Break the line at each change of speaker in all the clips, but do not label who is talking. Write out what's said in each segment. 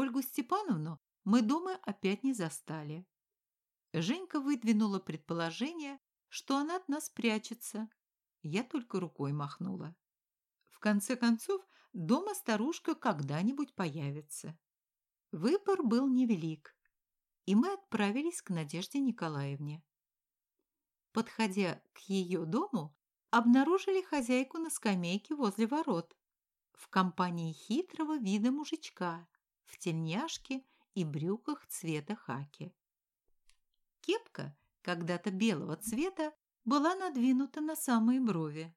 Ольгу Степановну мы дома опять не застали. Женька выдвинула предположение, что она от нас прячется. Я только рукой махнула. В конце концов, дома старушка когда-нибудь появится. Выбор был невелик, и мы отправились к Надежде Николаевне. Подходя к ее дому, обнаружили хозяйку на скамейке возле ворот в компании хитрого вида мужичка в тельняшке и брюках цвета хаки. Кепка, когда-то белого цвета, была надвинута на самые брови.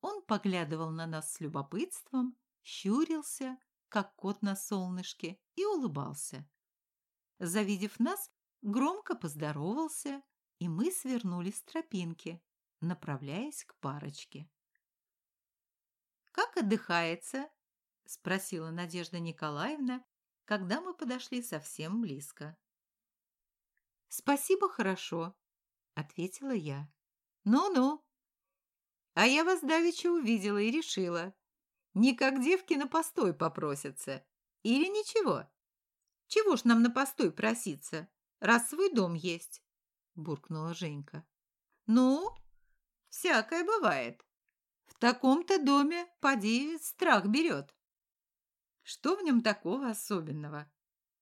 Он поглядывал на нас с любопытством, щурился, как кот на солнышке, и улыбался. Завидев нас, громко поздоровался, и мы свернули с тропинки, направляясь к парочке. «Как отдыхается?» – спросила Надежда Николаевна, когда мы подошли совсем близко. «Спасибо, хорошо», — ответила я. «Ну-ну. А я вас давеча увидела и решила. Не как девки на постой попросятся. Или ничего? Чего ж нам на постой проситься, раз свой дом есть?» буркнула Женька. «Ну, всякое бывает. В таком-то доме, поди, страх берет». «Что в нем такого особенного?»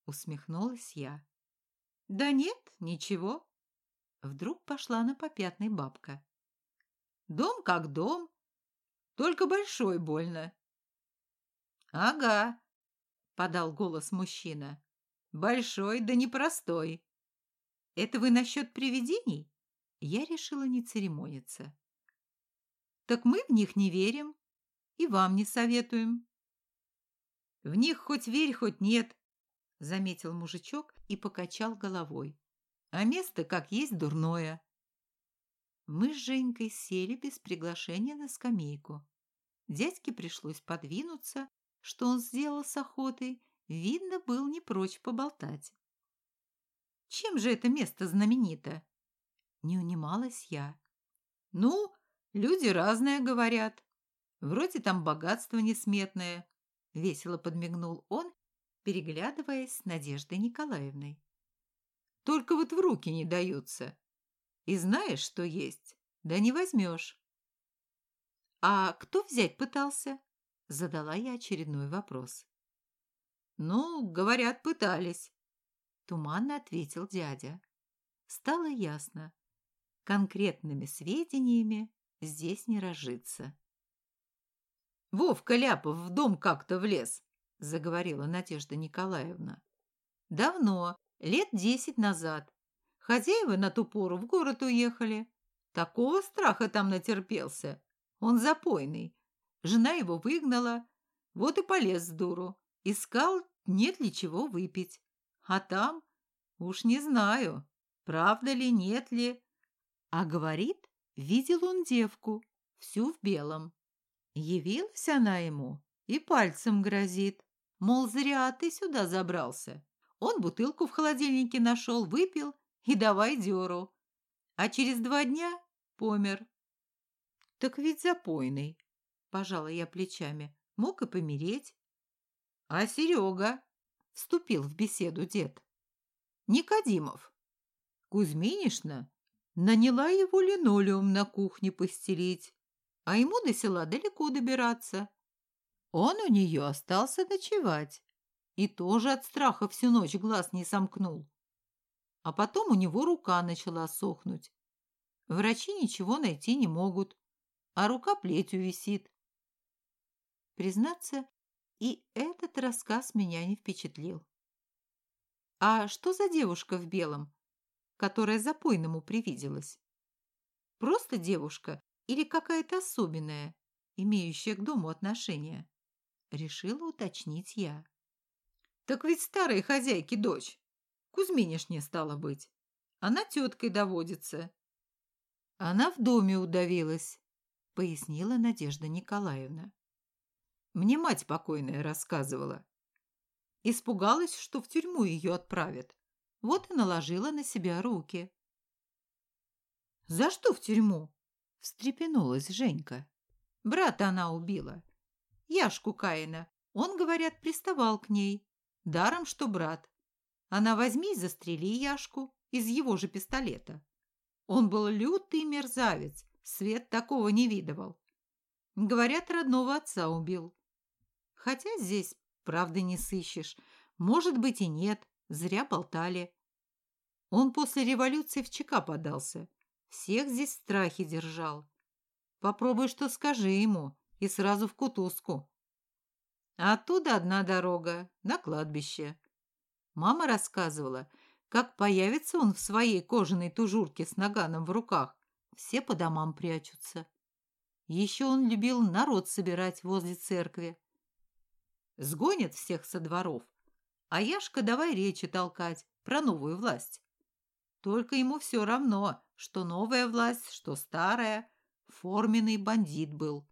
усмехнулась я. «Да нет, ничего». Вдруг пошла на попятный бабка. «Дом как дом, только большой больно». «Ага», — подал голос мужчина. «Большой, да непростой. Это вы насчет привидений?» Я решила не церемониться. «Так мы в них не верим и вам не советуем». «В них хоть верь, хоть нет», — заметил мужичок и покачал головой. «А место, как есть, дурное». Мы с Женькой сели без приглашения на скамейку. Дядьке пришлось подвинуться, что он сделал с охотой, видно, был не прочь поболтать. Чем же это место знаменито? Не унималась я. Ну, люди разные говорят. Вроде там богатство несметное. Весело подмигнул он, переглядываясь с Надеждой Николаевной. Только вот в руки не даются. И знаешь, что есть, да не возьмешь. А кто взять пытался? Задала я очередной вопрос. Ну, говорят, пытались. Туманно ответил дядя. Стало ясно. Конкретными сведениями здесь не разжиться. Вовка Ляпов в дом как-то влез, заговорила Надежда Николаевна. Давно, лет десять назад. Хозяева на ту пору в город уехали. Такого страха там натерпелся. Он запойный. Жена его выгнала. Вот и полез с дуру. Искал, нет ли чего выпить. А там, уж не знаю, правда ли, нет ли. А говорит, видел он девку, всю в белом. Явилась она ему и пальцем грозит, мол, зря ты сюда забрался. Он бутылку в холодильнике нашел, выпил и давай дёру. А через два дня помер. Так ведь запойный, пожала я плечами, мог и помереть. А Серега? Вступил в беседу дед. Никодимов. Кузьминишна наняла его линолеум на кухне постелить, а ему до села далеко добираться. Он у нее остался ночевать и тоже от страха всю ночь глаз не сомкнул. А потом у него рука начала сохнуть. Врачи ничего найти не могут, а рука плетью висит. Признаться, и этот рассказ меня не впечатлил. А что за девушка в белом, которая запойному привиделась? Просто девушка или какая-то особенная, имеющая к дому отношение? Решила уточнить я. Так ведь старой хозяйки дочь. Кузьминишне стала быть. Она теткой доводится. Она в доме удавилась, пояснила Надежда Николаевна. Мне мать покойная рассказывала. Испугалась, что в тюрьму ее отправят. Вот и наложила на себя руки. «За что в тюрьму?» – встрепенулась Женька. «Брата она убила. Яшку Каина. Он, говорят, приставал к ней. Даром, что брат. Она возьми и застрели Яшку из его же пистолета. Он был лютый мерзавец, Свет такого не видывал. Говорят, родного отца убил. Хотя здесь правды не сыщешь. Может быть и нет, зря болтали. Он после революции в ЧК подался. Всех здесь в страхе держал. Попробуй, что скажи ему, и сразу в кутузку. А оттуда одна дорога, на кладбище. Мама рассказывала, как появится он в своей кожаной тужурке с наганом в руках. Все по домам прячутся. Еще он любил народ собирать возле церкви. Сгонят всех со дворов, а Яшка давай речи толкать про новую власть. Только ему все равно, что новая власть, что старая. Форменный бандит был.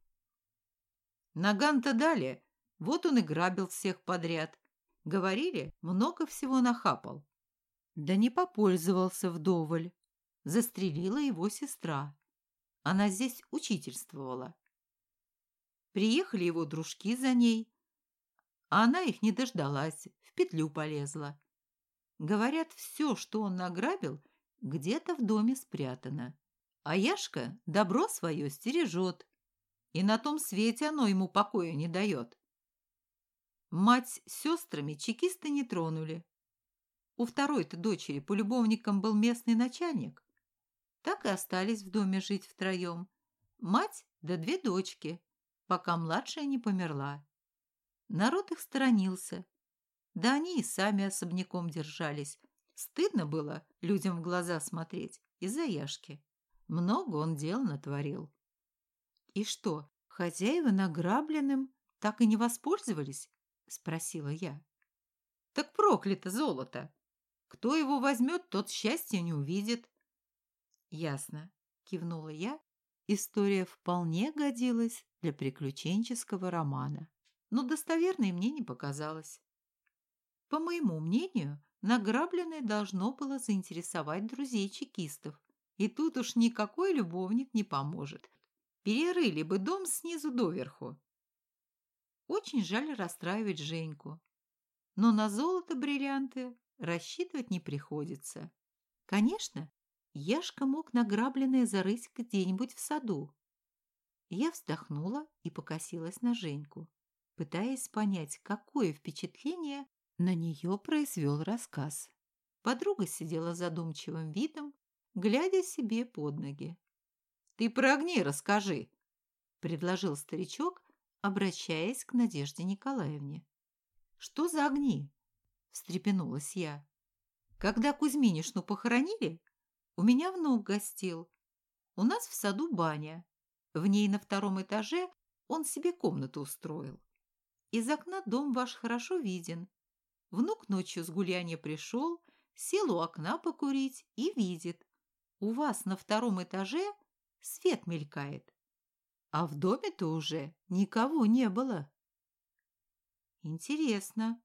Наган-то дали, вот он и грабил всех подряд. Говорили, много всего нахапал. Да не попользовался вдоволь. Застрелила его сестра. Она здесь учительствовала. Приехали его дружки за ней, а она их не дождалась, в петлю полезла. Говорят, все, что он награбил, где-то в доме спрятано. А Яшка добро свое стережет, и на том свете оно ему покоя не дает. Мать с сестрами чекисты не тронули. У второй-то дочери полюбовником был местный начальник. Так и остались в доме жить втроем. Мать да две дочки, пока младшая не померла. Народ их сторонился. Да они и сами особняком держались. Стыдно было людям в глаза смотреть из-за Яшки. Много он дел натворил. И что, хозяева награбленным так и не воспользовались? Спросила я. Так проклято золото! Кто его возьмет, тот счастья не увидит. «Ясно», – кивнула я. История вполне годилась для приключенческого романа, но достоверной мне не показалось. По моему мнению, награбленное должно было заинтересовать друзей чекистов, и тут уж никакой любовник не поможет. Перерыли бы дом снизу доверху. Очень жаль расстраивать Женьку, но на золото-бриллианты рассчитывать не приходится. Конечно, Яшка мог награбленное зарыть где-нибудь в саду. Я вздохнула и покосилась на Женьку, пытаясь понять, какое впечатление на нее произвел рассказ. Подруга сидела задумчивым видом, глядя себе под ноги. «Ты про огни расскажи», — предложил старичок, обращаясь к Надежде Николаевне. «Что за огни?» — встрепенулась я. «Когда Кузьминишну похоронили, у меня внук гостил. У нас в саду баня. В ней на втором этаже он себе комнату устроил. Из окна дом ваш хорошо виден. Внук ночью с гуляния пришел, сел у окна покурить и видит. У вас на втором этаже свет мелькает. А в доме-то уже никого не было. Интересно,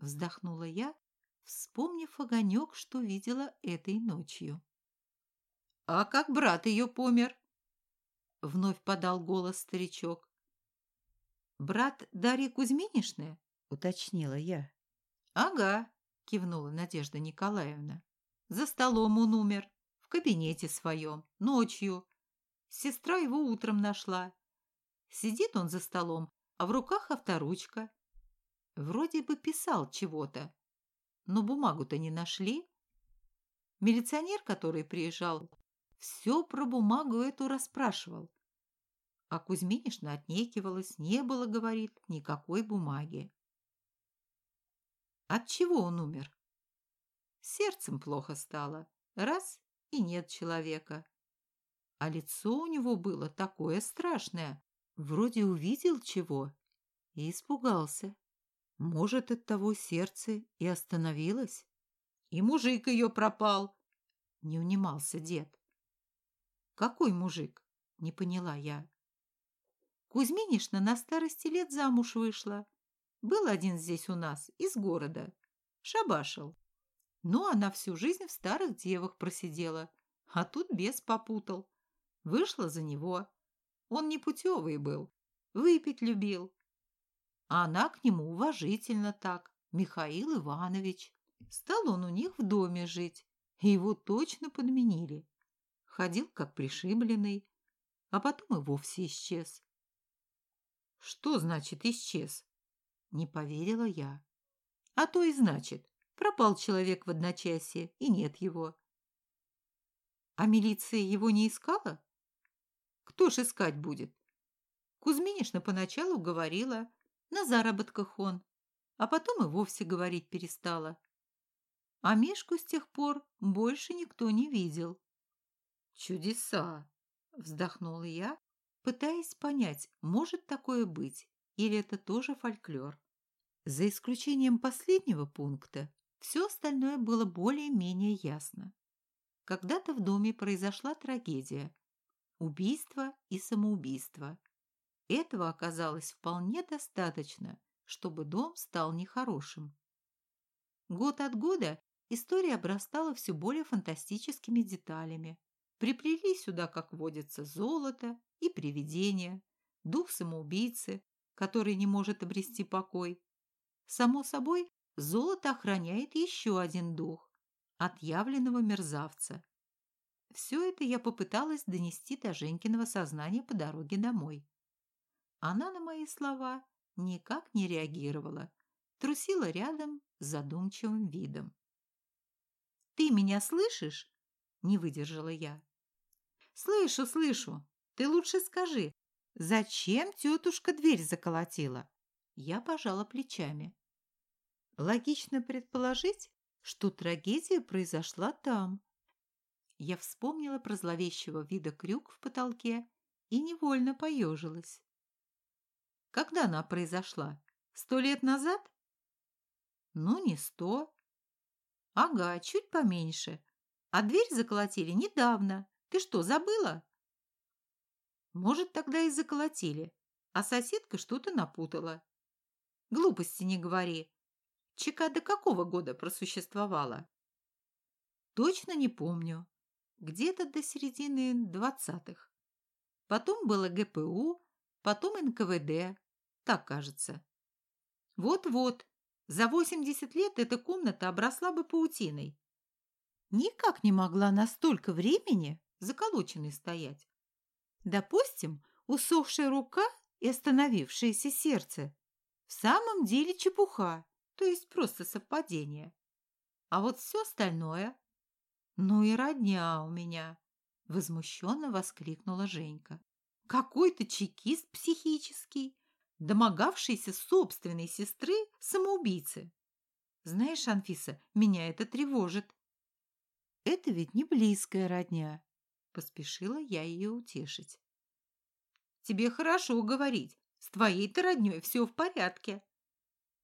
вздохнула я, вспомнив огонек, что видела этой ночью. «А как брат ее помер?» Вновь подал голос старичок. «Брат Дарьи Кузьминишны?» — уточнила я. «Ага», — кивнула Надежда Николаевна. «За столом он умер, в кабинете своем, ночью. Сестра его утром нашла. Сидит он за столом, а в руках авторучка. Вроде бы писал чего-то, но бумагу-то не нашли. Милиционер, который приезжал, все про бумагу эту расспрашивал. А Кузьминишна отнекивалась, не было, говорит, никакой бумаги. От чего он умер? Сердцем плохо стало. Раз – и нет человека. А лицо у него было такое страшное. Вроде увидел чего и испугался. Может, от того сердце и остановилось? И мужик ее пропал. Не унимался дед. «Какой мужик?» – не поняла я. Кузьминишна на старости лет замуж вышла. Был один здесь у нас, из города. Шабашил. Но она всю жизнь в старых девах просидела, а тут бес попутал. Вышла за него. Он не путевый был, выпить любил. А она к нему уважительно так, Михаил Иванович. Стал он у них в доме жить, и его точно подменили. Ходил как пришибленный, а потом и вовсе исчез. Что значит исчез? Не поверила я. А то и значит, пропал человек в одночасье, и нет его. А милиция его не искала? Кто ж искать будет? Кузьминишна поначалу говорила, на заработках он, а потом и вовсе говорить перестала. А Мишку с тех пор больше никто не видел. «Чудеса!» – вздохнула я, пытаясь понять, может такое быть, или это тоже фольклор. За исключением последнего пункта, все остальное было более-менее ясно. Когда-то в доме произошла трагедия. Убийство и самоубийство. Этого оказалось вполне достаточно, чтобы дом стал нехорошим. Год от года история обрастала все более фантастическими деталями. Приплели сюда, как водится, золото и привидения, дух самоубийцы, который не может обрести покой. Само собой, золото охраняет еще один дух – отъявленного мерзавца. Все это я попыталась донести до Женькиного сознания по дороге домой. Она на мои слова никак не реагировала, трусила рядом с задумчивым видом. «Ты меня слышишь?» – не выдержала я. «Слышу, слышу. Ты лучше скажи, зачем тетушка дверь заколотила?» Я пожала плечами. Логично предположить, что трагедия произошла там. Я вспомнила про зловещего вида крюк в потолке и невольно поежилась. Когда она произошла? Сто лет назад? Ну, не сто. Ага, чуть поменьше. А дверь заколотили недавно. Ты что, забыла? Может, тогда и заколотили, а соседка что-то напутала. Глупости не говори. ЧК до какого года просуществовала? Точно не помню. Где-то до середины двадцатых. Потом было ГПУ, потом НКВД, так кажется. Вот-вот, за 80 лет эта комната обросла бы паутиной. Никак не могла на столько времени заколоченной стоять. Допустим, усохшая рука и остановившееся сердце в самом деле чепуха, то есть просто совпадение. А вот все остальное... Ну и родня у меня, возмущенно воскликнула Женька. Какой-то чекист психический, домогавшийся собственной сестры самоубийцы. Знаешь, Анфиса, меня это тревожит. Это ведь не близкая родня, поспешила я ее утешить. Тебе хорошо говорить, с твоей-то родней все в порядке.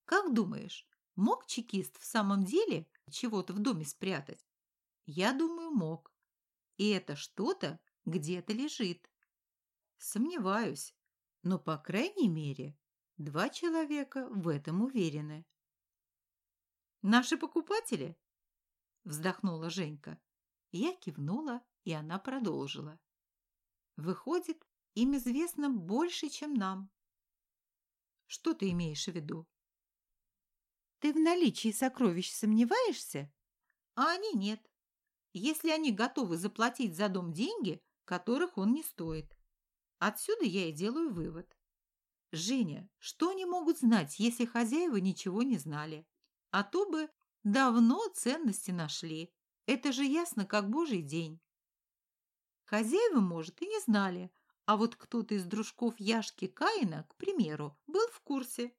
Как думаешь, мог чекист в самом деле чего-то в доме спрятать? Я думаю, мог. И это что-то где-то лежит. Сомневаюсь, но, по крайней мере, два человека в этом уверены. «Наши покупатели?» – вздохнула Женька. Я кивнула, и она продолжила. «Выходит, им известно больше, чем нам». «Что ты имеешь в виду?» «Ты в наличии сокровищ сомневаешься?» «А они нет. Если они готовы заплатить за дом деньги, которых он не стоит. Отсюда я и делаю вывод. Женя, что они могут знать, если хозяева ничего не знали? А то бы давно ценности нашли. Это же ясно, как божий день. Хозяева, может, и не знали, а вот кто-то из дружков Яшки Каина, к примеру, был в курсе.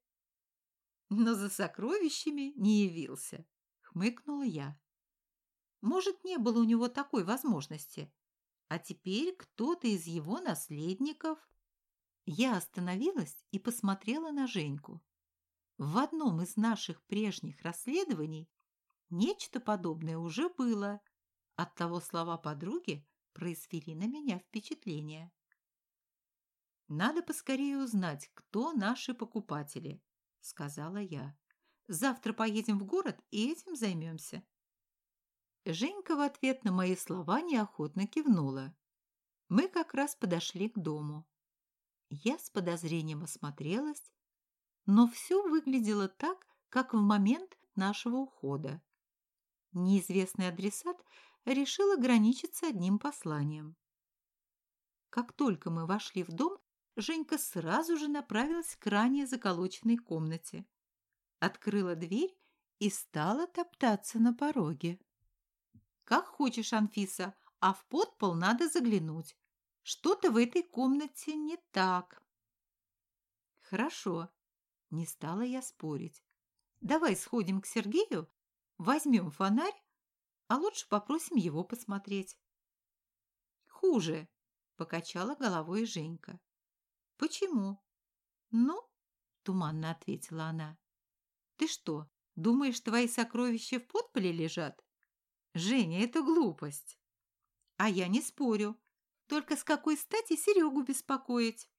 Но за сокровищами не явился, хмыкнула я. Может, не было у него такой возможности, а теперь кто-то из его наследников... Я остановилась и посмотрела на Женьку. В одном из наших прежних расследований нечто подобное уже было. Оттого слова подруги произвели на меня впечатление. «Надо поскорее узнать, кто наши покупатели», — сказала я. «Завтра поедем в город и этим займемся». Женька в ответ на мои слова неохотно кивнула. Мы как раз подошли к дому. Я с подозрением осмотрелась, но все выглядело так, как в момент нашего ухода. Неизвестный адресат решил ограничиться одним посланием. Как только мы вошли в дом, Женька сразу же направилась к ранее заколоченной комнате. Открыла дверь и стала топтаться на пороге. «Как хочешь, Анфиса, а в подпол надо заглянуть. Что-то в этой комнате не так». «Хорошо», — не стала я спорить. «Давай сходим к Сергею, возьмем фонарь, а лучше попросим его посмотреть». «Хуже», — покачала головой Женька. «Почему?» «Ну?» — туманно ответила она. «Ты что, думаешь, твои сокровища в подполе лежат?» «Женя, это глупость!» «А я не спорю. Только с какой стати Серегу беспокоить?»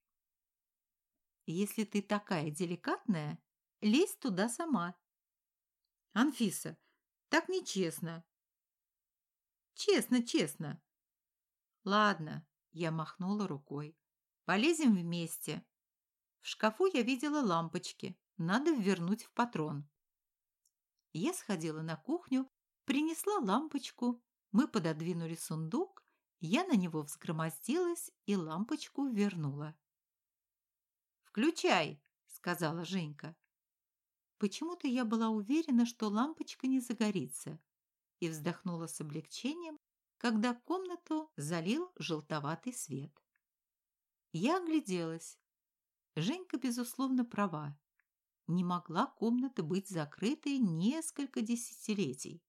«Если ты такая деликатная, лезь туда сама». «Анфиса, так нечестно». «Честно, честно». «Ладно», — я махнула рукой. Полезем вместе. В шкафу я видела лампочки. Надо вернуть в патрон. Я сходила на кухню, принесла лампочку. Мы пододвинули сундук. Я на него взгромоздилась и лампочку вернула. «Включай!» — сказала Женька. Почему-то я была уверена, что лампочка не загорится, и вздохнула с облегчением, когда комнату залил желтоватый свет. Я огляделась. Женька, безусловно, права. Не могла комната быть закрытой несколько десятилетий.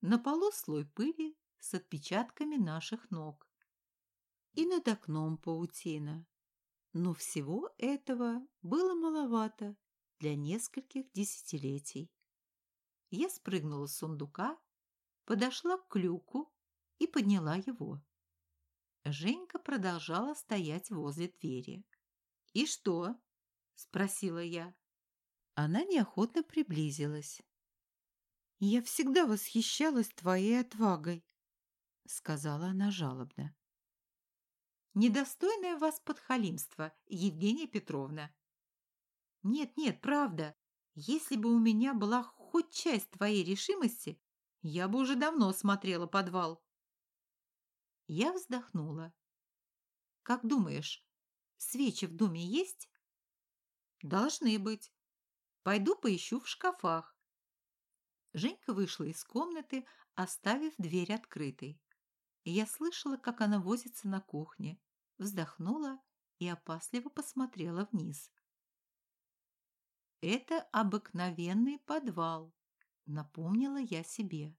На полу слой пыли с отпечатками наших ног. И над окном паутина. Но всего этого было маловато для нескольких десятилетий. Я спрыгнула с сундука, подошла к клюку и подняла его. Женька продолжала стоять возле двери. «И что?» – спросила я. Она неохотно приблизилась. «Я всегда восхищалась твоей отвагой», – сказала она жалобно. «Недостойное вас подхалимство, Евгения Петровна». «Нет-нет, правда. Если бы у меня была хоть часть твоей решимости, я бы уже давно смотрела подвал». Я вздохнула. «Как думаешь, свечи в доме есть?» «Должны быть. Пойду поищу в шкафах». Женька вышла из комнаты, оставив дверь открытой. Я слышала, как она возится на кухне, вздохнула и опасливо посмотрела вниз. «Это обыкновенный подвал», — напомнила я себе.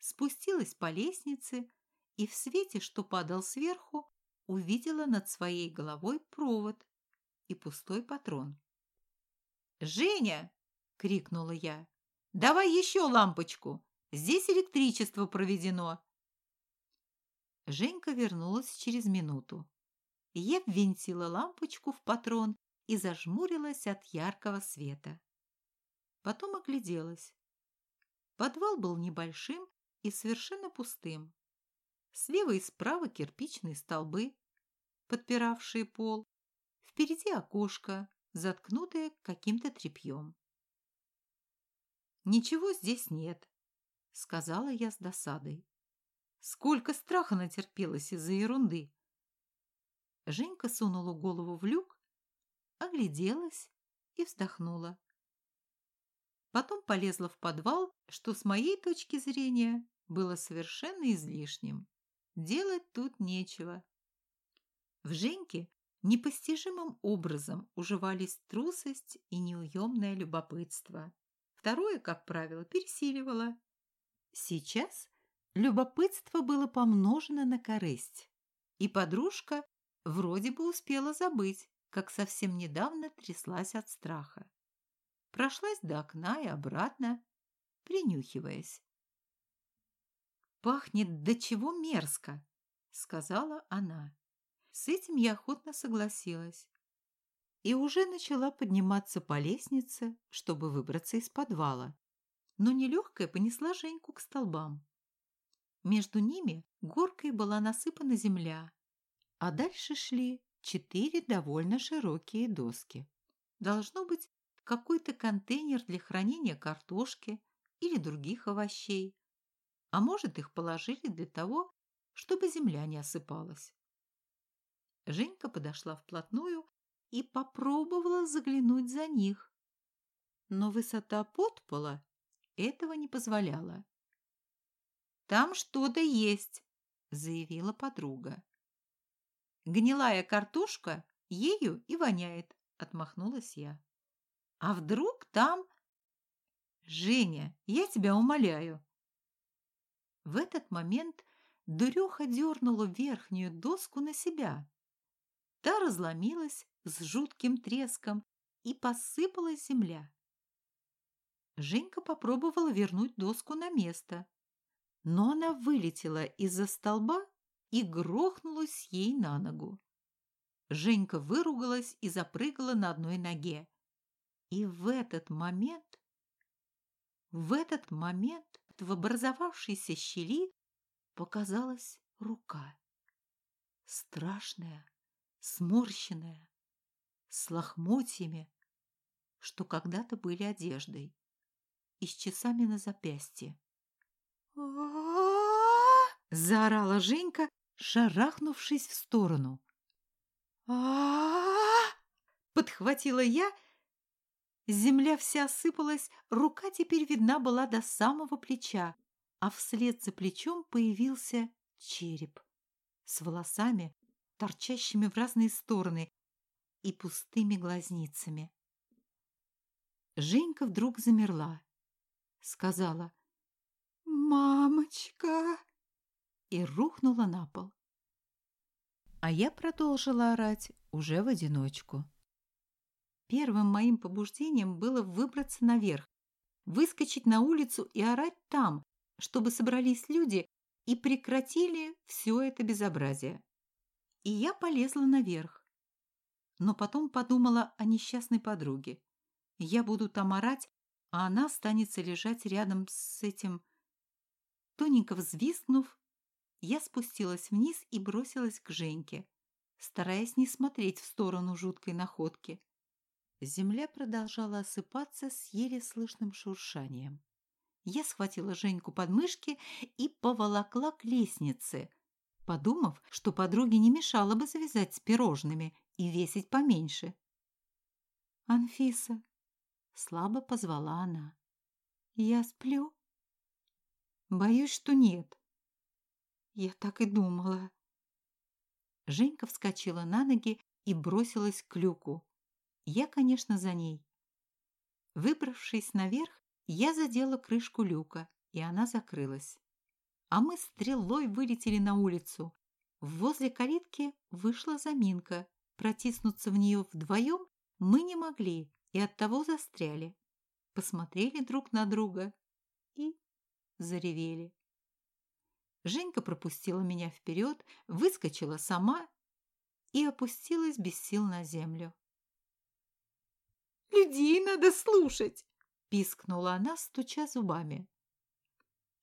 Спустилась по лестнице, и в свете, что падал сверху, увидела над своей головой провод и пустой патрон. «Женя!» — крикнула я. «Давай еще лампочку! Здесь электричество проведено!» Женька вернулась через минуту. Я ввинтила лампочку в патрон и зажмурилась от яркого света. Потом огляделась. Подвал был небольшим и совершенно пустым. Слева и справа кирпичные столбы, подпиравшие пол. Впереди окошко, заткнутое каким-то тряпьем. «Ничего здесь нет», — сказала я с досадой. «Сколько страха натерпелась из-за ерунды!» Женька сунула голову в люк, огляделась и вздохнула. Потом полезла в подвал, что с моей точки зрения было совершенно излишним. Делать тут нечего. В Женьке непостижимым образом уживались трусость и неуемное любопытство. Второе, как правило, пересиливало. Сейчас любопытство было помножено на корысть, и подружка вроде бы успела забыть, как совсем недавно тряслась от страха. Прошлась до окна и обратно, принюхиваясь. «Пахнет до чего мерзко!» — сказала она. С этим я охотно согласилась. И уже начала подниматься по лестнице, чтобы выбраться из подвала. Но нелегкая понесла Женьку к столбам. Между ними горкой была насыпана земля, а дальше шли четыре довольно широкие доски. Должно быть, какой-то контейнер для хранения картошки или других овощей. А может, их положили для того, чтобы земля не осыпалась. Женька подошла вплотную и попробовала заглянуть за них. Но высота подпола этого не позволяла. «Там что-то есть», — заявила подруга. «Гнилая картошка ею и воняет», — отмахнулась я. «А вдруг там...» «Женя, я тебя умоляю». В этот момент дуреха дернула верхнюю доску на себя. Та разломилась с жутким треском, и посыпалась земля. Женька попробовала вернуть доску на место, но она вылетела из-за столба и грохнулась ей на ногу. Женька выругалась и запрыгала на одной ноге. И в этот момент, в этот момент в образовавшейся щели показалась рука. Страшная, сморщенная, с лохмотьями, что когда-то были одеждой, и с часами на запястье. заорала Женька, шарахнувшись в сторону. подхватила я. Земля вся осыпалась, рука теперь видна была до самого плеча, а вслед за плечом появился череп с волосами, торчащими в разные стороны, и пустыми глазницами. Женька вдруг замерла, сказала «Мамочка!» И рухнула на пол. А я продолжила орать уже в одиночку. Первым моим побуждением было выбраться наверх, выскочить на улицу и орать там, чтобы собрались люди и прекратили все это безобразие. И я полезла наверх. Но потом подумала о несчастной подруге. Я буду там орать, а она останется лежать рядом с этим... Тоненько взвизгнув, я спустилась вниз и бросилась к Женьке, стараясь не смотреть в сторону жуткой находки. Земля продолжала осыпаться с еле слышным шуршанием. Я схватила Женьку под мышки и поволокла к лестнице, подумав, что подруге не мешало бы завязать с пирожными и весить поменьше. «Анфиса!» — слабо позвала она. «Я сплю?» «Боюсь, что нет». «Я так и думала». Женька вскочила на ноги и бросилась к люку. Я, конечно, за ней. Выбравшись наверх, я задела крышку люка, и она закрылась а мы стрелой вылетели на улицу. Возле калитки вышла заминка. Протиснуться в нее вдвоем мы не могли и оттого застряли. Посмотрели друг на друга и заревели. Женька пропустила меня вперед, выскочила сама и опустилась без сил на землю. «Людей надо слушать!» – пискнула она, стуча зубами.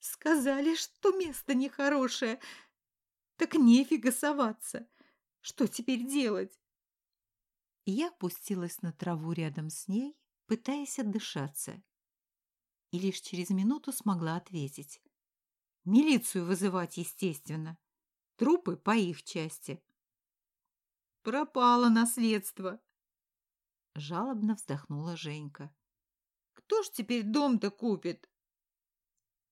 Сказали, что место нехорошее. Так нефига соваться. Что теперь делать? Я опустилась на траву рядом с ней, пытаясь отдышаться. И лишь через минуту смогла ответить. Милицию вызывать, естественно. Трупы по их части. Пропало наследство. Жалобно вздохнула Женька. Кто ж теперь дом-то купит?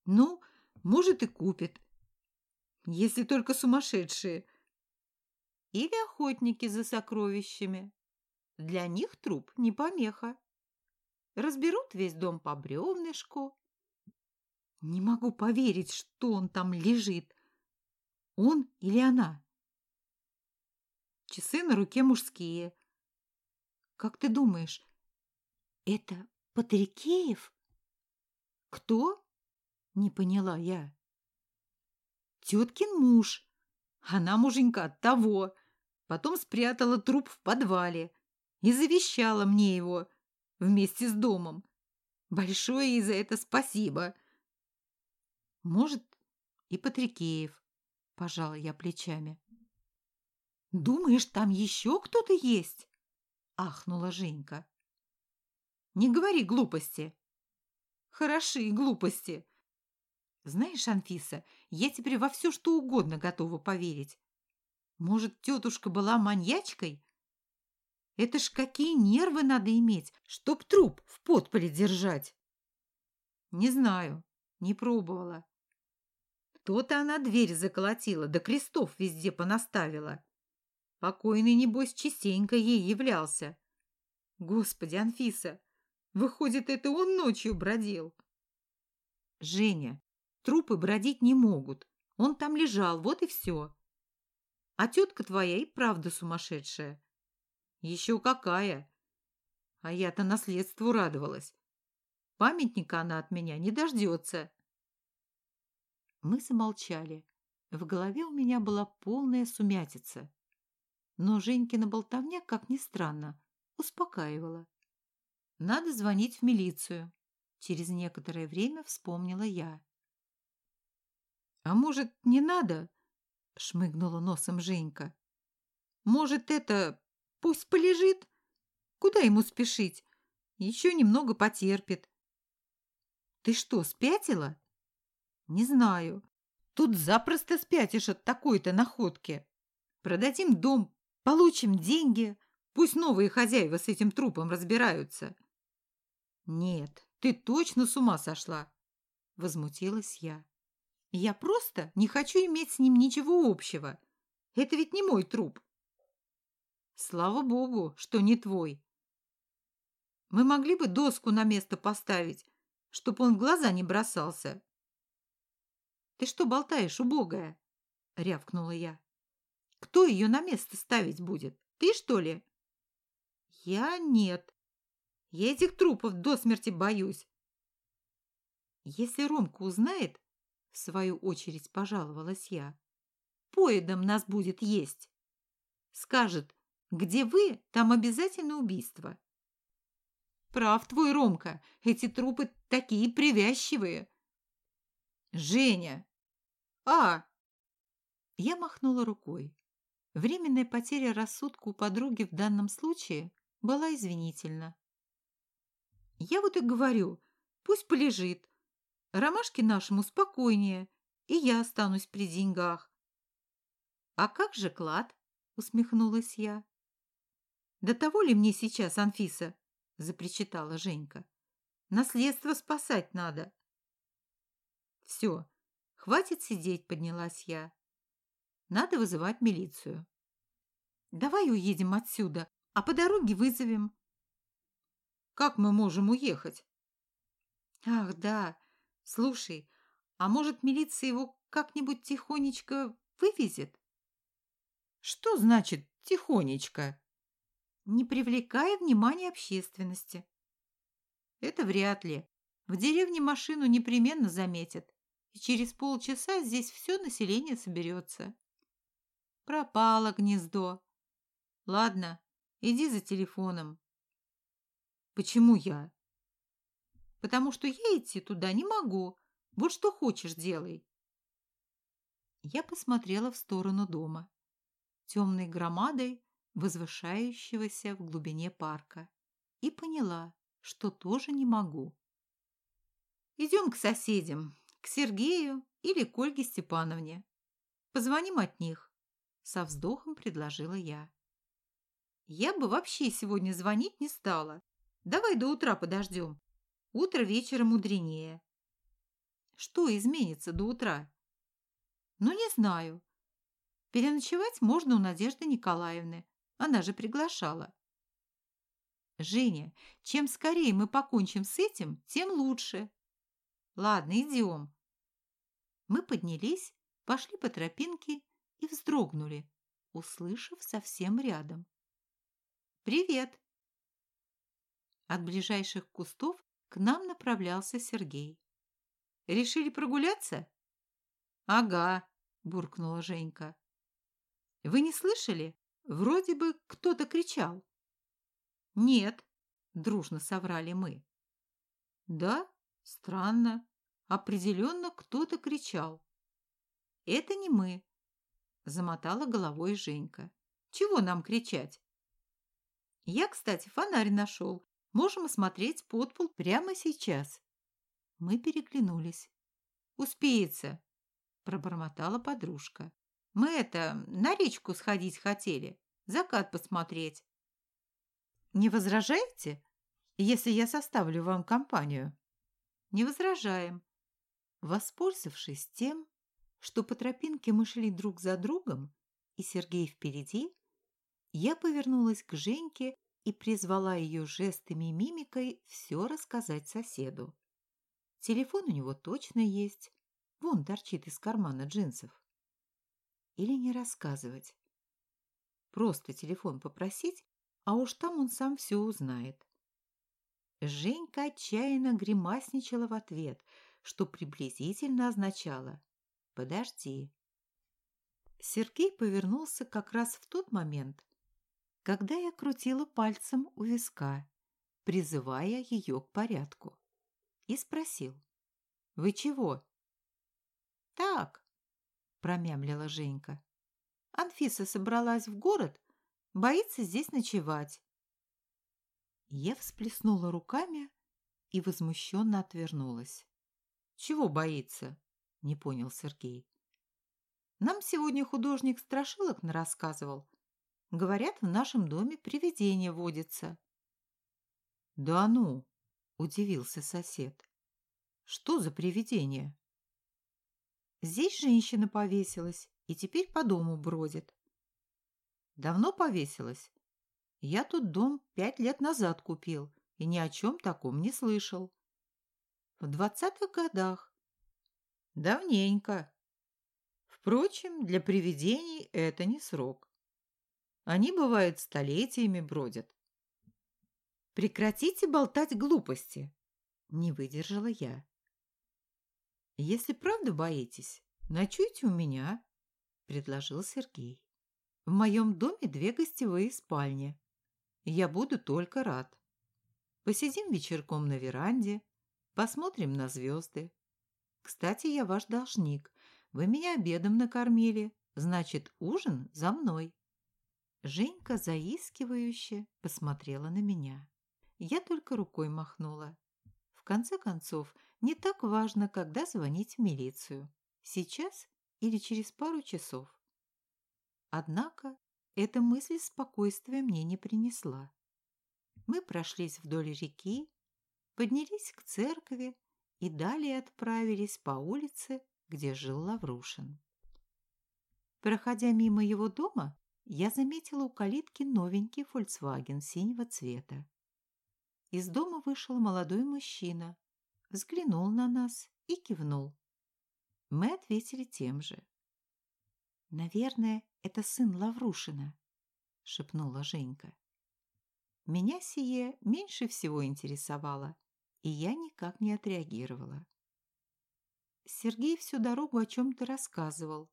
Ну, может и купит. Если только сумасшедшие. Или охотники за сокровищами. Для них труп не помеха. Разберут весь дом по бревнышку. Не могу поверить, что он там лежит. Он или она? Часы на руке мужские. Как ты думаешь, это Патрикеев? Кто? Не поняла я. Теткин муж. Она муженька от того. Потом спрятала труп в подвале и завещала мне его вместе с домом. Большое ей за это спасибо. Может, и Патрикеев, пожала я плечами. Думаешь, там еще кто-то есть? Ахнула Женька. Не говори глупости. Хороши глупости. Знаешь, Анфиса, я теперь во все, что угодно готова поверить. Может, тетушка была маньячкой? Это ж какие нервы надо иметь, чтоб труп в подполе держать. Не знаю, не пробовала. То-то она дверь заколотила, да крестов везде понаставила. Покойный, небось, частенько ей являлся. Господи, Анфиса, выходит, это он ночью бродил. Женя, трупы бродить не могут. Он там лежал, вот и все. А тетка твоя и правда сумасшедшая. Еще какая! А я-то наследству радовалась. Памятника она от меня не дождется. Мы замолчали. В голове у меня была полная сумятица. Но Женькина болтовня, как ни странно, успокаивала. Надо звонить в милицию. Через некоторое время вспомнила я. «А может, не надо?» — шмыгнула носом Женька. «Может, это... Пусть полежит? Куда ему спешить? Еще немного потерпит». «Ты что, спятила?» «Не знаю. Тут запросто спятишь от такой-то находки. Продадим дом, получим деньги, пусть новые хозяева с этим трупом разбираются». «Нет, ты точно с ума сошла!» — возмутилась я. Я просто не хочу иметь с ним ничего общего. Это ведь не мой труп. Слава богу, что не твой. Мы могли бы доску на место поставить, чтоб он в глаза не бросался. Ты что болтаешь, убогая? Рявкнула я. Кто ее на место ставить будет? Ты, что ли? Я нет. Я этих трупов до смерти боюсь. Если Ромка узнает, в свою очередь пожаловалась я. Поедом нас будет есть. Скажет, где вы, там обязательно убийство. Прав твой Ромка, эти трупы такие привязчивые. Женя! А! Я махнула рукой. Временная потеря рассудка у подруги в данном случае была извинительна. Я вот и говорю, пусть полежит, Ромашке нашему спокойнее, и я останусь при деньгах. А как же клад? усмехнулась я. Да того ли мне сейчас, Анфиса? запричитала Женька. Наследство спасать надо. Все, хватит сидеть, поднялась я. Надо вызывать милицию. Давай уедем отсюда, а по дороге вызовем. Как мы можем уехать? Ах, да, Слушай, а может, милиция его как-нибудь тихонечко вывезет? Что значит тихонечко? Не привлекая внимания общественности. Это вряд ли. В деревне машину непременно заметят, и через полчаса здесь все население соберется. Пропало гнездо. Ладно, иди за телефоном. Почему я? потому что я идти туда не могу. Вот что хочешь делай. Я посмотрела в сторону дома, темной громадой, возвышающегося в глубине парка, и поняла, что тоже не могу. Идем к соседям, к Сергею или к Ольге Степановне. Позвоним от них, со вздохом предложила я. Я бы вообще сегодня звонить не стала. Давай до утра подождем. Утро вечера мудренее. Что изменится до утра? Ну, не знаю. Переночевать можно у Надежды Николаевны. Она же приглашала. Женя, чем скорее мы покончим с этим, тем лучше. Ладно, идем. Мы поднялись, пошли по тропинке и вздрогнули, услышав совсем рядом. «Привет!» От ближайших кустов к нам направлялся Сергей. «Решили прогуляться?» «Ага», – буркнула Женька. «Вы не слышали? Вроде бы кто-то кричал». «Нет», – дружно соврали мы. «Да, странно. Определенно кто-то кричал». «Это не мы», – замотала головой Женька. «Чего нам кричать?» «Я, кстати, фонарь нашел. Можем осмотреть подпол прямо сейчас». Мы переглянулись. «Успеется», – пробормотала подружка. «Мы это, на речку сходить хотели, закат посмотреть». «Не возражаете, если я составлю вам компанию?» «Не возражаем». Воспользовавшись тем, что по тропинке мы шли друг за другом, и Сергей впереди, я повернулась к Женьке и призвала ее жестами и мимикой все рассказать соседу. Телефон у него точно есть, вон торчит из кармана джинсов. Или не рассказывать. Просто телефон попросить, а уж там он сам все узнает. Женька отчаянно гримасничала в ответ, что приблизительно означало «Подожди». Сергей повернулся как раз в тот момент, когда я крутила пальцем у виска, призывая ее к порядку, и спросил, «Вы чего?» «Так», — промямлила Женька. «Анфиса собралась в город, боится здесь ночевать». Я всплеснула руками и возмущенно отвернулась. «Чего боится?» — не понял Сергей. «Нам сегодня художник страшилок нарассказывал, Говорят, в нашем доме привидение водится. Да ну, удивился сосед. Что за привидение? Здесь женщина повесилась и теперь по дому бродит. Давно повесилась? Я тут дом пять лет назад купил и ни о чем таком не слышал. В двадцатых годах. Давненько. Впрочем, для привидений это не срок. Они, бывают, столетиями бродят. Прекратите болтать глупости, не выдержала я. Если правда боитесь, ночуйте у меня, предложил Сергей. В моем доме две гостевые спальни. Я буду только рад. Посидим вечерком на веранде, посмотрим на звезды. Кстати, я ваш должник. Вы меня обедом накормили, значит, ужин за мной. Женька заискивающе посмотрела на меня. Я только рукой махнула. В конце концов, не так важно, когда звонить в милицию. Сейчас или через пару часов. Однако эта мысль спокойствия мне не принесла. Мы прошлись вдоль реки, поднялись к церкви и далее отправились по улице, где жил Лаврушин. Проходя мимо его дома, я заметила у калитки новенький «Фольксваген» синего цвета. Из дома вышел молодой мужчина, взглянул на нас и кивнул. Мы ответили тем же. «Наверное, это сын Лаврушина», — шепнула Женька. Меня сие меньше всего интересовало, и я никак не отреагировала. Сергей всю дорогу о чем-то рассказывал,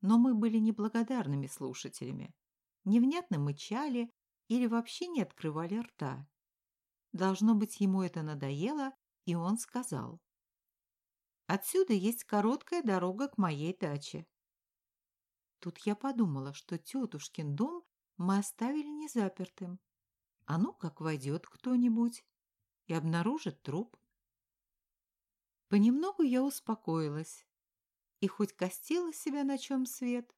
но мы были неблагодарными слушателями, невнятно мычали или вообще не открывали рта. Должно быть, ему это надоело, и он сказал. «Отсюда есть короткая дорога к моей даче». Тут я подумала, что тетушкин дом мы оставили незапертым. А ну, как войдет кто-нибудь и обнаружит труп. Понемногу я успокоилась и хоть костила себя на чем свет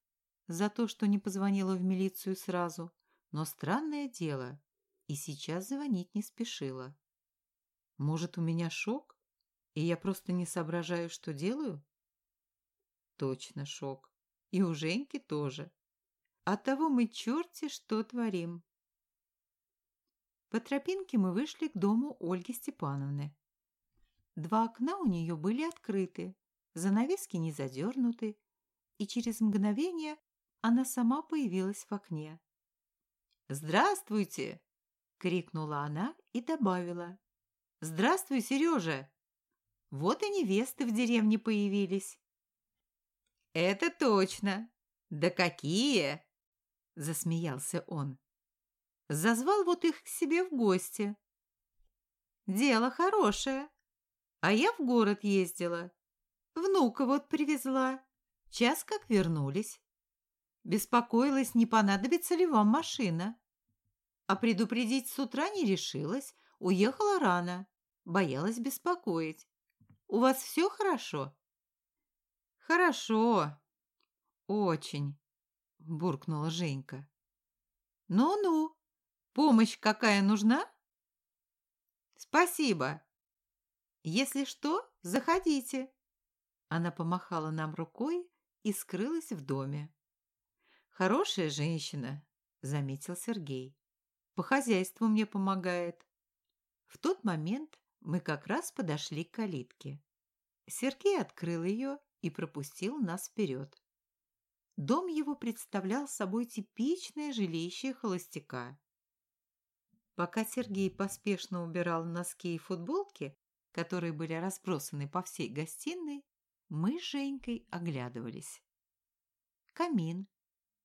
за то, что не позвонила в милицию сразу, но странное дело, и сейчас звонить не спешила. Может, у меня шок, и я просто не соображаю, что делаю? Точно шок. И у Женьки тоже. Оттого мы черти что творим. По тропинке мы вышли к дому Ольги Степановны. Два окна у нее были открыты, занавески не задернуты, и через мгновение она сама появилась в окне. «Здравствуйте!» — крикнула она и добавила. «Здравствуй, Сережа! Вот и невесты в деревне появились!» «Это точно! Да какие!» — засмеялся он. Зазвал вот их к себе в гости. «Дело хорошее. А я в город ездила. Внука вот привезла. Час как вернулись. Беспокоилась, не понадобится ли вам машина. А предупредить с утра не решилась. Уехала рано. Боялась беспокоить. У вас все хорошо?» «Хорошо. Очень», – буркнула Женька. «Ну-ну, помощь какая нужна?» «Спасибо. Если что, заходите». Она помахала нам рукой и скрылась в доме. «Хорошая женщина», – заметил Сергей. «По хозяйству мне помогает». В тот момент мы как раз подошли к калитке. Сергей открыл ее и пропустил нас вперед. Дом его представлял собой типичное жилище холостяка. Пока Сергей поспешно убирал носки и футболки, которые были разбросаны по всей гостиной, мы с Женькой оглядывались. Камин,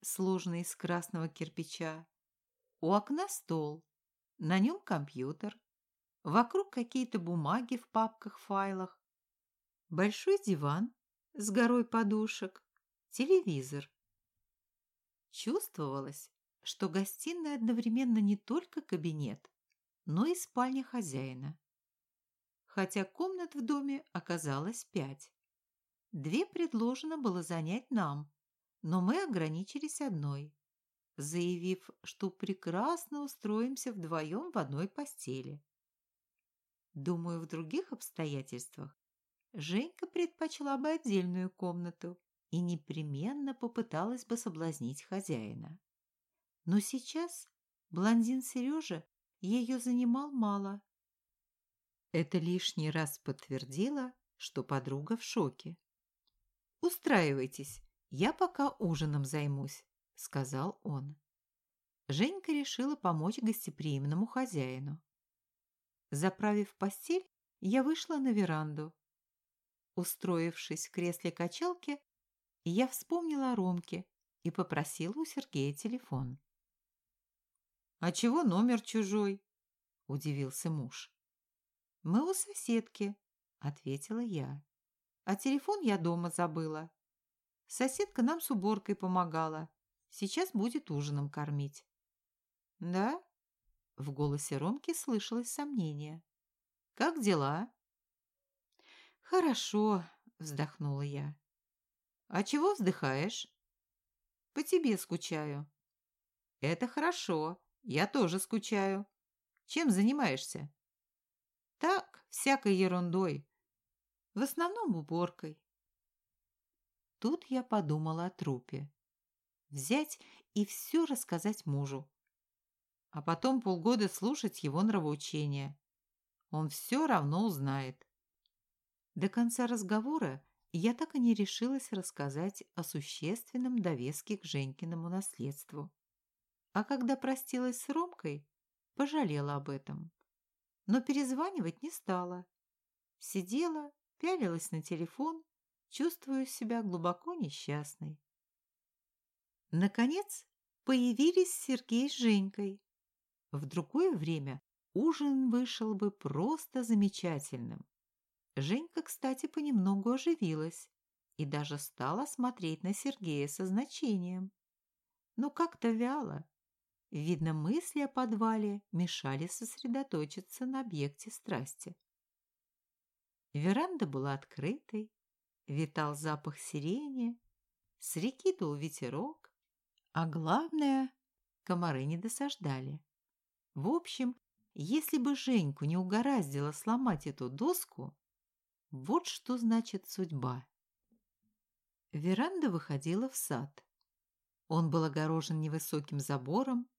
сложный из красного кирпича. У окна стол, на нем компьютер. Вокруг какие-то бумаги в папках-файлах. Большой диван с горой подушек, телевизор. Чувствовалось, что гостиная одновременно не только кабинет, но и спальня хозяина. Хотя комнат в доме оказалось пять. Две предложено было занять нам, но мы ограничились одной, заявив, что прекрасно устроимся вдвоем в одной постели. Думаю, в других обстоятельствах Женька предпочла бы отдельную комнату и непременно попыталась бы соблазнить хозяина. Но сейчас блондин Сережа ее занимал мало. Это лишний раз подтвердило, что подруга в шоке. «Устраивайтесь, я пока ужином займусь», — сказал он. Женька решила помочь гостеприимному хозяину. Заправив постель, я вышла на веранду. Устроившись в кресле качалки, я вспомнила о Ромке и попросила у Сергея телефон. «А чего номер чужой?» – удивился муж. «Мы у соседки», – ответила я. «А телефон я дома забыла. Соседка нам с уборкой помогала. Сейчас будет ужином кормить». «Да?» – в голосе Ромки слышалось сомнение. «Как дела?» «Хорошо», – вздохнула я. «А чего вздыхаешь?» «По тебе скучаю». «Это хорошо. Я тоже скучаю. Чем занимаешься? Так, всякой ерундой. В основном уборкой. Тут я подумала о трупе. Взять и все рассказать мужу. А потом полгода слушать его нравоучения. Он все равно узнает. До конца разговора я так и не решилась рассказать о существенном довеске к Женькиному наследству. А когда простилась с Ромкой, пожалела об этом. Но перезванивать не стала. Сидела, пялилась на телефон, чувствую себя глубоко несчастной. Наконец появились Сергей с Женькой. В другое время ужин вышел бы просто замечательным. Женька, кстати, понемногу оживилась и даже стала смотреть на Сергея со значением. Но как-то вяло, Видно, мысли о подвале мешали сосредоточиться на объекте страсти. Веранда была открытой, витал запах сирени, с реки дул ветерок, а главное, комары не досаждали. В общем, если бы Женьку не угораздило сломать эту доску, вот что значит судьба. Веранда выходила в сад. Он был огорожен невысоким забором,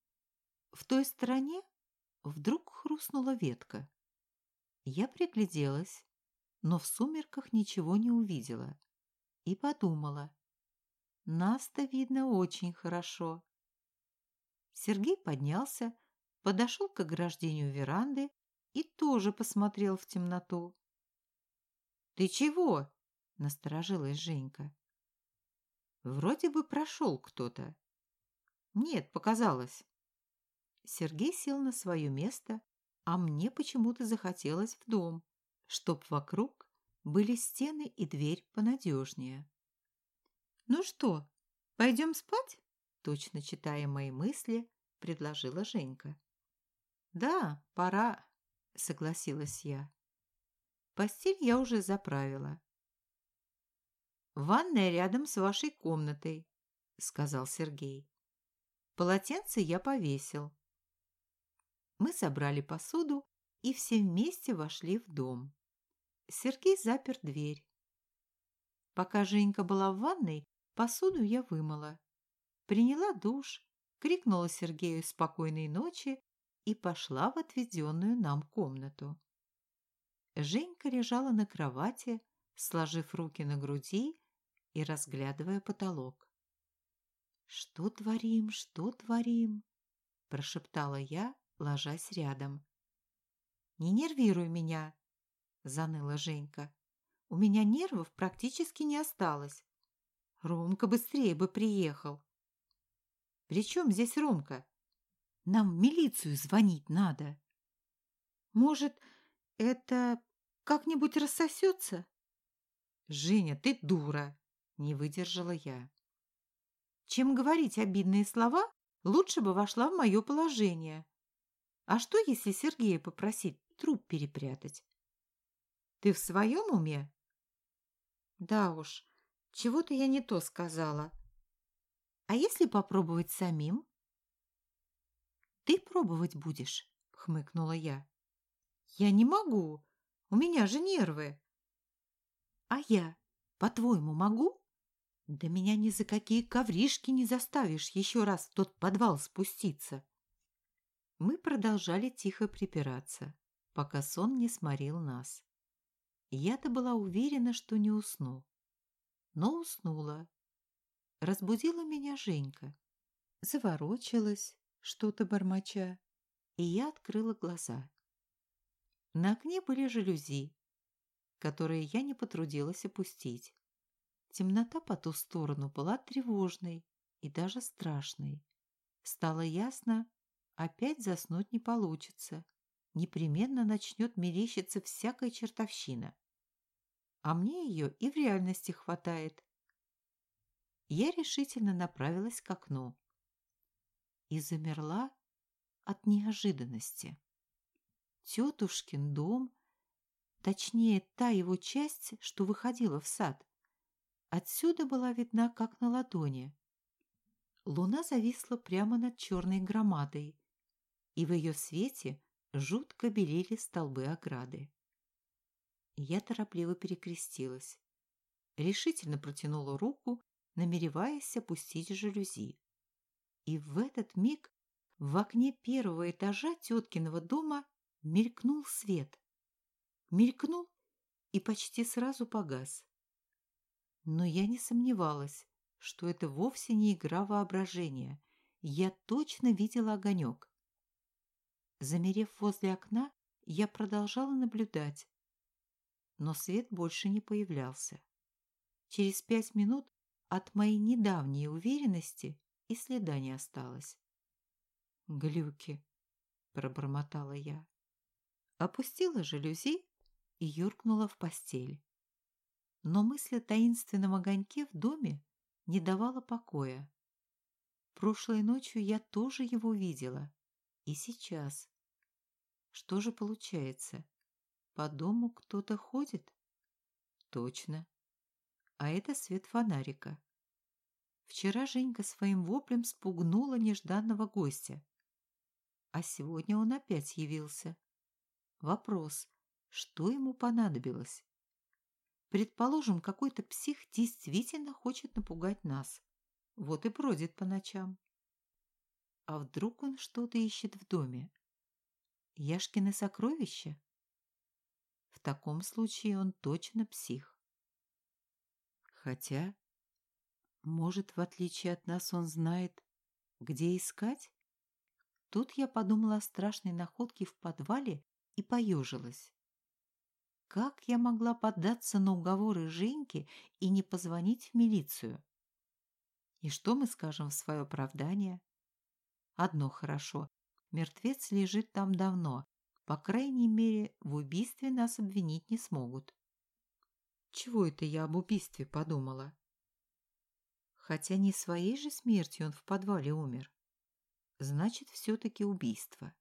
в той стороне вдруг хрустнула ветка. Я пригляделась, но в сумерках ничего не увидела и подумала. Нас-то видно очень хорошо. Сергей поднялся, подошел к ограждению веранды и тоже посмотрел в темноту. «Ты чего?» – насторожилась Женька. «Вроде бы прошел кто-то». «Нет, показалось». Сергей сел на свое место, а мне почему-то захотелось в дом, чтоб вокруг были стены и дверь понадежнее. «Ну что, пойдем спать?» Точно читая мои мысли, предложила Женька. «Да, пора», — согласилась я. Постель я уже заправила. «Ванная рядом с вашей комнатой», — сказал Сергей. «Полотенце я повесил». Мы собрали посуду и все вместе вошли в дом. Сергей запер дверь. Пока Женька была в ванной, посуду я вымыла. Приняла душ, крикнула Сергею спокойной ночи и пошла в отведенную нам комнату. Женька лежала на кровати, сложив руки на груди и разглядывая потолок. «Что творим, что творим?» – прошептала я, ложась рядом. «Не нервируй меня!» – заныла Женька. «У меня нервов практически не осталось. Ромка быстрее бы приехал!» «При чем здесь Ромка? Нам в милицию звонить надо!» «Может, это как-нибудь рассосется?» «Женя, ты дура!» – не выдержала я. Чем говорить обидные слова, лучше бы вошла в мое положение. А что, если Сергея попросить труп перепрятать? Ты в своем уме? Да уж, чего-то я не то сказала. А если попробовать самим? Ты пробовать будешь, хмыкнула я. Я не могу, у меня же нервы. А я, по-твоему, могу? Да меня ни за какие ковришки не заставишь еще раз в тот подвал спуститься. Мы продолжали тихо припираться, пока сон не сморил нас. Я-то была уверена, что не усну. Но уснула. Разбудила меня Женька. Заворочилась, что-то бормоча, и я открыла глаза. На окне были жалюзи, которые я не потрудилась опустить. Темнота по ту сторону была тревожной и даже страшной. Стало ясно, опять заснуть не получится. Непременно начнет мерещиться всякая чертовщина. А мне ее и в реальности хватает. Я решительно направилась к окну и замерла от неожиданности. Тетушкин дом, точнее, та его часть, что выходила в сад, отсюда была видна как на ладони. Луна зависла прямо над черной громадой, и в ее свете жутко белели столбы ограды. Я торопливо перекрестилась. Решительно протянула руку, намереваясь опустить жалюзи. И в этот миг в окне первого этажа теткиного дома мелькнул свет. Мелькнул и почти сразу погас. Но я не сомневалась, что это вовсе не игра воображения. Я точно видела огонек. Замерев возле окна, я продолжала наблюдать, но свет больше не появлялся. Через пять минут от моей недавней уверенности и следа не осталось. «Глюки!» – пробормотала я. Опустила жалюзи и юркнула в постель. Но мысль о таинственном огоньке в доме не давала покоя. Прошлой ночью я тоже его видела. И сейчас. Что же получается? По дому кто-то ходит? Точно. А это свет фонарика. Вчера Женька своим воплем спугнула нежданного гостя. А сегодня он опять явился. Вопрос, что ему понадобилось? Предположим, какой-то псих действительно хочет напугать нас. Вот и бродит по ночам. А вдруг он что-то ищет в доме? Яшкины сокровища? В таком случае он точно псих. Хотя, может, в отличие от нас, он знает, где искать? Тут я подумала о страшной находке в подвале и поежилась. Как я могла поддаться на уговоры Женьки и не позвонить в милицию? И что мы скажем в свое оправдание? Одно хорошо. Мертвец лежит там давно. По крайней мере, в убийстве нас обвинить не смогут. Чего это я об убийстве подумала? Хотя не своей же смертью он в подвале умер. Значит, все-таки убийство.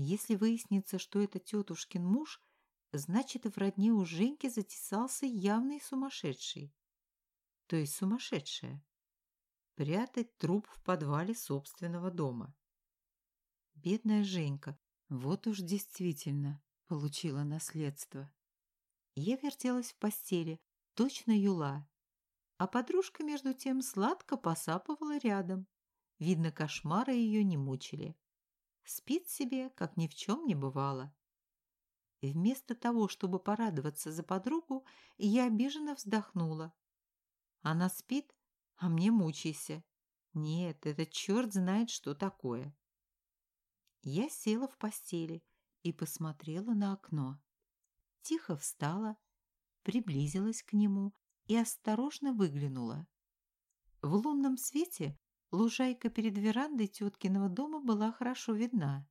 Если выяснится, что это тетушкин муж, значит, в родне у Женьки затесался явный сумасшедший. То есть сумасшедшая. Прятать труп в подвале собственного дома. Бедная Женька, вот уж действительно получила наследство. Я вертелась в постели, точно юла, а подружка между тем сладко посапывала рядом. Видно, кошмары ее не мучили. Спит себе, как ни в чем не бывало. И вместо того, чтобы порадоваться за подругу, я обиженно вздохнула. Она спит, а мне мучайся. Нет, этот черт знает, что такое. Я села в постели и посмотрела на окно. Тихо встала, приблизилась к нему и осторожно выглянула. В лунном свете лужайка перед верандой теткиного дома была хорошо видна.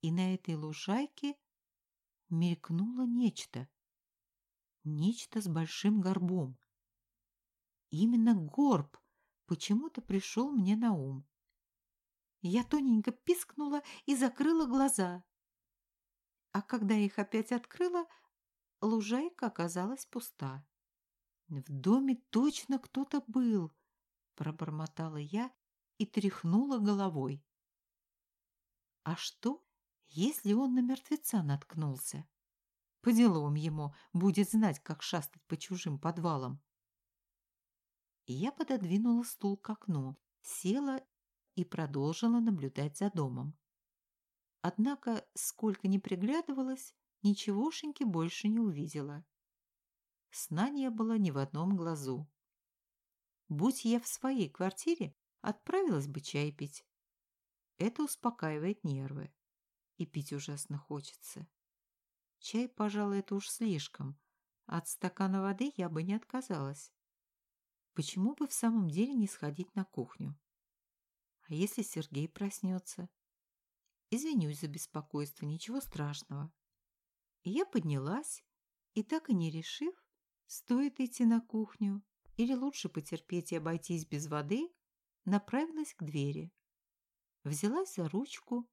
И на этой лужайке мелькнуло нечто. Нечто с большим горбом. Именно горб почему-то пришел мне на ум. Я тоненько пискнула и закрыла глаза. А когда их опять открыла, лужайка оказалась пуста. В доме точно кто-то был, пробормотала я и тряхнула головой. А что, если он на мертвеца наткнулся? По делам ему будет знать, как шастать по чужим подвалам. Я пододвинула стул к окну, села и продолжила наблюдать за домом. Однако, сколько ни приглядывалась, ничегошеньки больше не увидела. Сна не было ни в одном глазу. Будь я в своей квартире, отправилась бы чай пить. Это успокаивает нервы. И пить ужасно хочется. Чай, пожалуй, это уж слишком. От стакана воды я бы не отказалась. Почему бы в самом деле не сходить на кухню? А если Сергей проснется? Извинюсь за беспокойство, ничего страшного. я поднялась и, так и не решив, Стоит идти на кухню или лучше потерпеть и обойтись без воды, направилась к двери. Взялась за ручку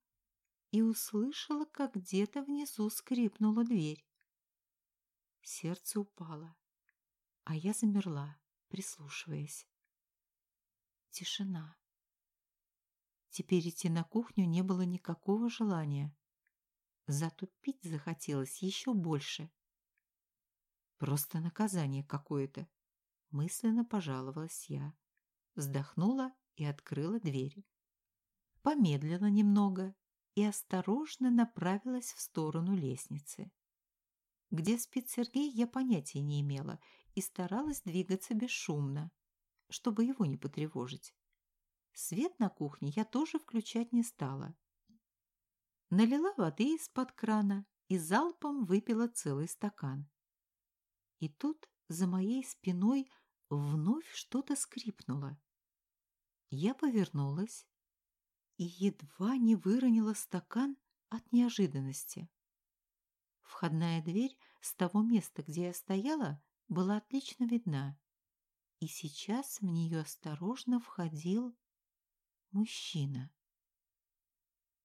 и услышала, как где-то внизу скрипнула дверь. Сердце упало, а я замерла, прислушиваясь. Тишина. Теперь идти на кухню не было никакого желания. Зато пить захотелось еще больше. Просто наказание какое-то. Мысленно пожаловалась я. Вздохнула и открыла дверь. Помедлила немного и осторожно направилась в сторону лестницы. Где спит Сергей, я понятия не имела и старалась двигаться бесшумно, чтобы его не потревожить. Свет на кухне я тоже включать не стала. Налила воды из-под крана и залпом выпила целый стакан. И тут за моей спиной вновь что-то скрипнуло. Я повернулась и едва не выронила стакан от неожиданности. Входная дверь с того места, где я стояла, была отлично видна, и сейчас в нее осторожно входил мужчина.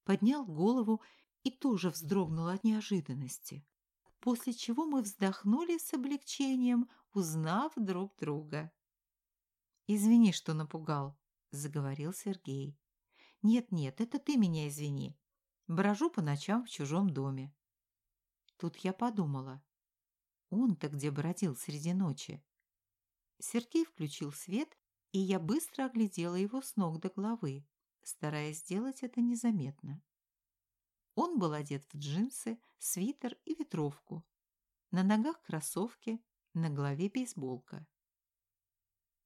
Поднял голову и тоже вздрогнул от неожиданности после чего мы вздохнули с облегчением, узнав друг друга. «Извини, что напугал», — заговорил Сергей. «Нет-нет, это ты меня извини. Брожу по ночам в чужом доме». Тут я подумала. Он-то где бродил среди ночи? Сергей включил свет, и я быстро оглядела его с ног до головы, стараясь сделать это незаметно. Он был одет в джинсы, свитер и ветровку. На ногах кроссовки, на голове бейсболка.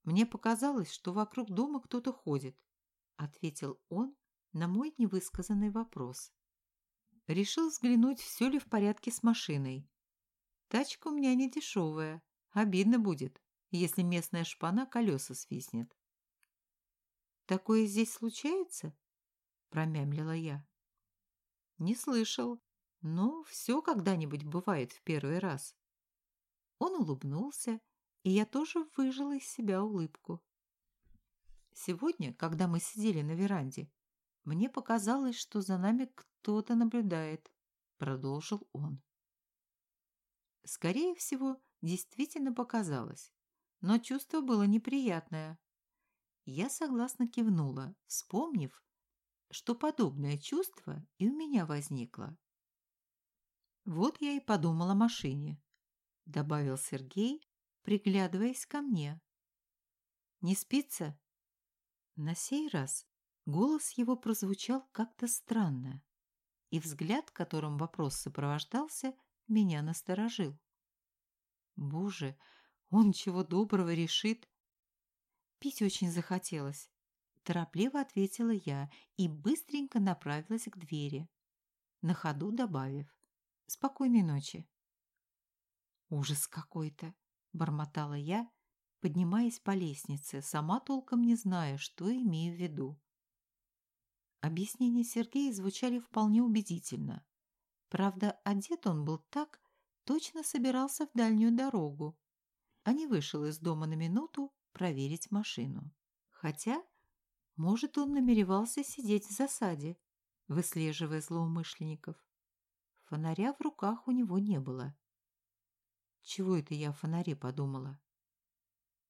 «Мне показалось, что вокруг дома кто-то ходит», — ответил он на мой невысказанный вопрос. Решил взглянуть, все ли в порядке с машиной. Тачка у меня не дешевая, обидно будет, если местная шпана колеса свистнет. «Такое здесь случается?» — промямлила я. Не слышал, но все когда-нибудь бывает в первый раз. Он улыбнулся, и я тоже выжила из себя улыбку. Сегодня, когда мы сидели на веранде, Мне показалось, что за нами кто-то наблюдает, продолжил он. Скорее всего, действительно показалось, но чувство было неприятное. Я согласно кивнула, вспомнив, что подобное чувство и у меня возникло. Вот я и подумала о машине, добавил Сергей, приглядываясь ко мне. Не спится? На сей раз голос его прозвучал как-то странно, и взгляд, которым вопрос сопровождался, меня насторожил. Боже, он чего доброго решит. Пить очень захотелось. Торопливо ответила я и быстренько направилась к двери, на ходу добавив «Спокойной ночи». «Ужас какой-то!» – бормотала я, поднимаясь по лестнице, сама толком не зная, что имею в виду. Объяснения Сергея звучали вполне убедительно. Правда, одет он был так, точно собирался в дальнюю дорогу, а не вышел из дома на минуту проверить машину. Хотя, может, он намеревался сидеть в засаде, выслеживая злоумышленников. Фонаря в руках у него не было. Чего это я о фонаре подумала?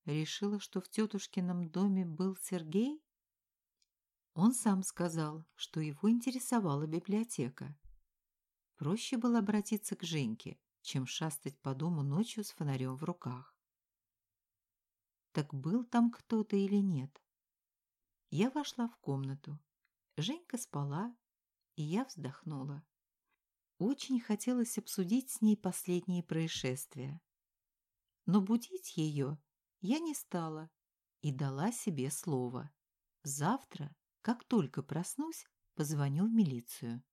Решила, что в тетушкином доме был Сергей? Он сам сказал, что его интересовала библиотека. Проще было обратиться к Женьке, чем шастать по дому ночью с фонарем в руках. Так был там кто-то или нет? Я вошла в комнату. Женька спала, и я вздохнула. Очень хотелось обсудить с ней последние происшествия. Но будить ее я не стала и дала себе слово. Завтра, как только проснусь, позвоню в милицию.